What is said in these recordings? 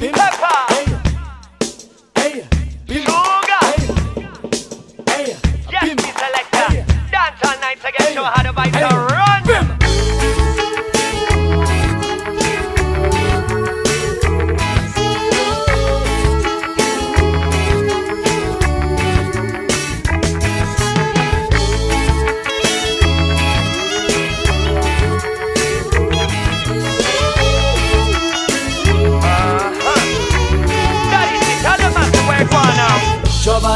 Yes, it's like. Dance all night to get your heart by the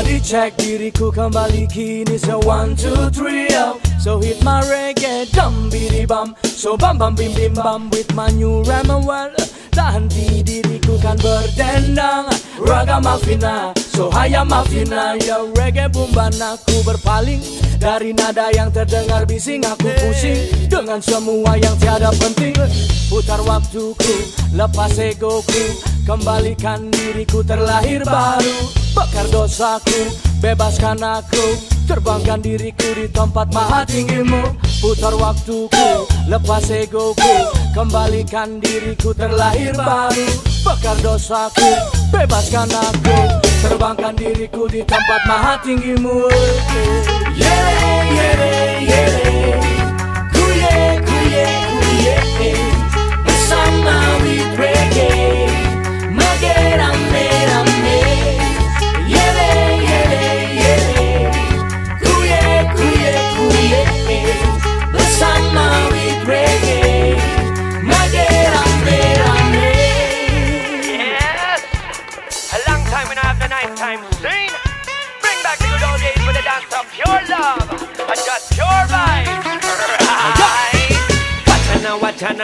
Coba dicek diriku kembali. Kini So one, two, three, oh. So hit my reggae, dum bidi bum. So bam bam bim bim bam With my new rhyme and well Tak henti diriku kan berdendang Raga mafina, so hayam mafina Ya reggae bumban aku berpaling. Dari nada yang terdengar bising Aku pusing. Dengan semua yang tiada penting. Putar waktuku, lepas egoku. Kembalikan diriku terlahir baru Bakar dosaku, bebaskan aku. Terbangkan diriku di tempat maha tinggimu Putar waktuku, lepas egoku. Kembalikan diriku terlahir baru. Bakar dosaku, bebaskan aku. Terbangkan diriku di tempat maha tinggimu Yeah, yeah, yeah Kuye, time scene. Bring back the good old days with the dance of pure love and just pure vibes.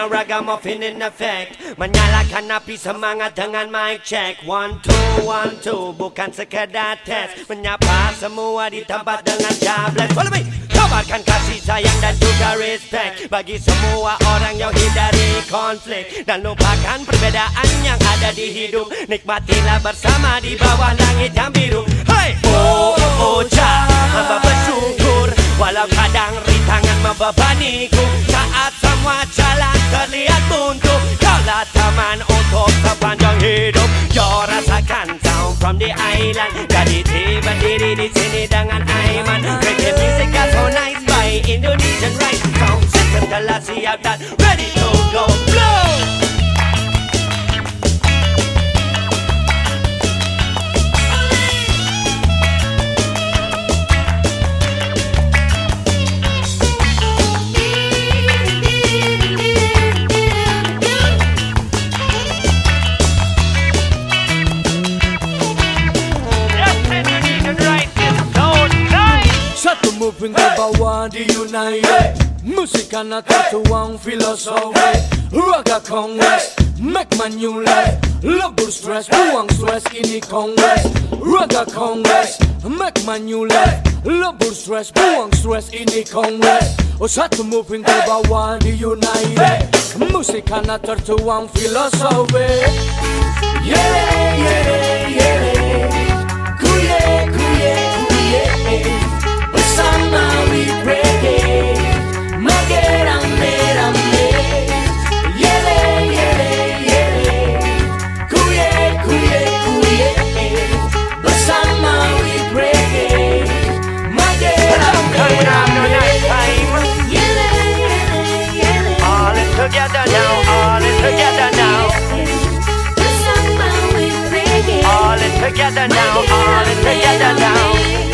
Ragamuffin in effect. Menyalakan api semangat dengan mic check. One two one two bukan sekedar test. Menyapa semua di tempat dengan tablet Follow me Kabarkan kasih sayang dan juga respect Bagi semua orang yang hindari konflik Dan lupakan perbedaan yang ada di hidup. Nikmatilah bersama di bawah langit yang biru. Hai Oh oh Jah Hamba bersyukur. Walau kadang rintangan membebaniku Saat semua jalan terlihat buntu. Kaulah teman untuk sepanjang hidup. Yo rasakan sound from the island. Jadi tiba diri di sini see I'm not ready to go blow. เพิ่งเป็นเบาหวานที่อยู่ใน bawah di United Musik anak tertuang filosofi. Raga kongres Make my new life Lebur stress Buang stress ini kongres Raga kongres Make my new life Lebur stress Buang stress ini kongres Oh satu moving ke bawah di United. Musik anak tertuang filosofi. Yeah, yeah, yeah together now. All together now.